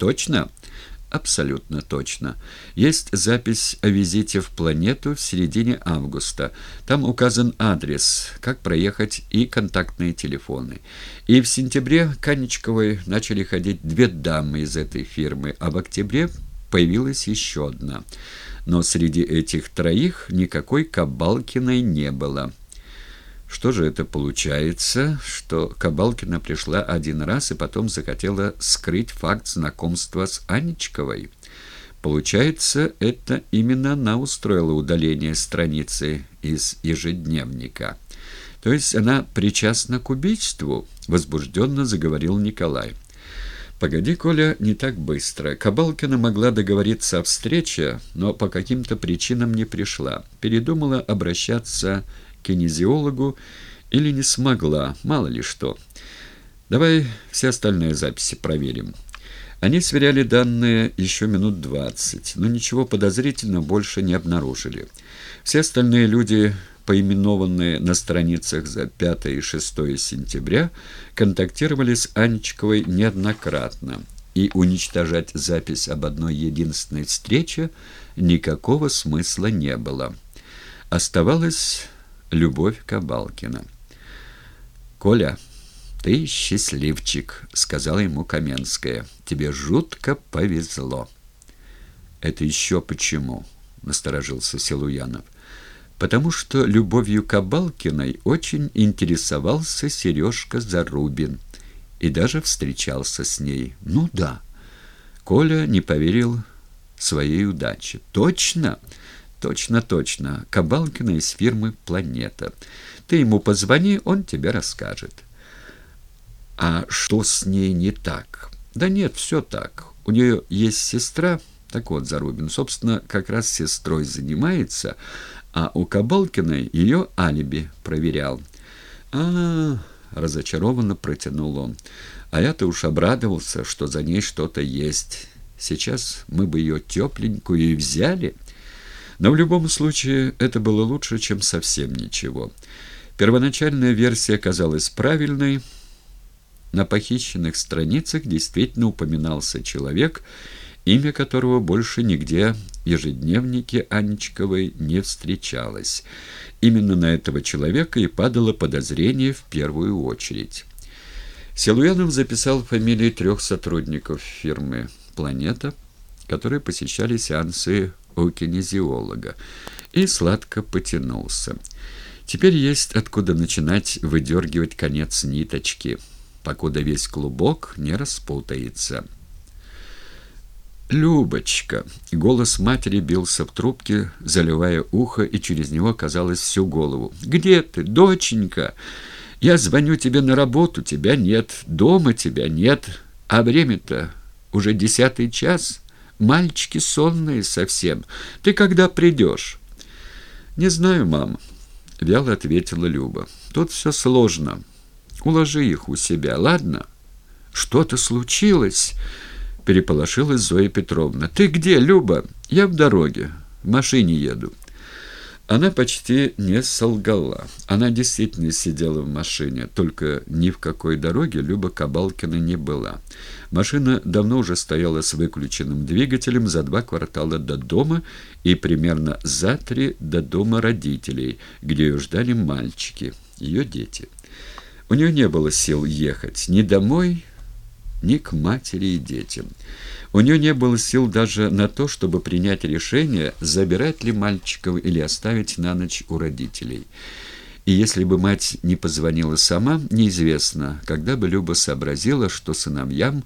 Точно? Абсолютно точно. Есть запись о визите в планету в середине августа. Там указан адрес, как проехать и контактные телефоны. И в сентябре к Анечковой начали ходить две дамы из этой фирмы, а в октябре появилась еще одна. Но среди этих троих никакой Кабалкиной не было. Что же это получается, что Кабалкина пришла один раз и потом захотела скрыть факт знакомства с Анечковой? Получается, это именно она устроила удаление страницы из ежедневника. То есть она причастна к убийству, возбужденно заговорил Николай. «Погоди, Коля, не так быстро. Кабалкина могла договориться о встрече, но по каким-то причинам не пришла. Передумала обращаться кинезиологу или не смогла, мало ли что. Давай все остальные записи проверим. Они сверяли данные еще минут двадцать, но ничего подозрительного больше не обнаружили. Все остальные люди, поименованные на страницах за 5 и 6 сентября, контактировали с Анечковой неоднократно, и уничтожать запись об одной единственной встрече никакого смысла не было. Оставалось Любовь Кабалкина. «Коля, ты счастливчик», — сказала ему Каменская. «Тебе жутко повезло». «Это еще почему?» — насторожился Силуянов. «Потому что любовью Кабалкиной очень интересовался Сережка Зарубин и даже встречался с ней. Ну да». Коля не поверил своей удаче. «Точно?» Точно, точно. Кабалкина из фирмы «Планета». Ты ему позвони, он тебе расскажет. А что с ней не так? Да нет, все так. У нее есть сестра, так вот, Зарубин, собственно, как раз сестрой занимается, а у Кабалкиной ее алиби проверял. а, -а, -а разочарованно протянул он. А я-то уж обрадовался, что за ней что-то есть. Сейчас мы бы ее тепленькую и взяли... Но в любом случае это было лучше, чем совсем ничего. Первоначальная версия казалась правильной. На похищенных страницах действительно упоминался человек, имя которого больше нигде в ежедневнике Анечковой не встречалось. Именно на этого человека и падало подозрение в первую очередь. Силуянов записал фамилии трех сотрудников фирмы «Планета», которые посещали сеансы у кинезиолога, и сладко потянулся. Теперь есть откуда начинать выдергивать конец ниточки, покуда весь клубок не распутается. «Любочка!» — голос матери бился в трубке, заливая ухо, и через него, казалось, всю голову. «Где ты, доченька? Я звоню тебе на работу, тебя нет, дома тебя нет, а время-то уже десятый час». Мальчики сонные совсем. Ты когда придешь?» «Не знаю, мам», — вяло ответила Люба. «Тут все сложно. Уложи их у себя, ладно?» «Что-то случилось?» — переполошилась Зоя Петровна. «Ты где, Люба?» «Я в дороге. В машине еду». Она почти не солгала. Она действительно сидела в машине, только ни в какой дороге Люба Кабалкина не была. Машина давно уже стояла с выключенным двигателем за два квартала до дома и примерно за три до дома родителей, где ее ждали мальчики, ее дети. У нее не было сил ехать ни домой, ни к матери и детям. У нее не было сил даже на то, чтобы принять решение, забирать ли мальчиков или оставить на ночь у родителей. И если бы мать не позвонила сама, неизвестно, когда бы Люба сообразила, что сыновьям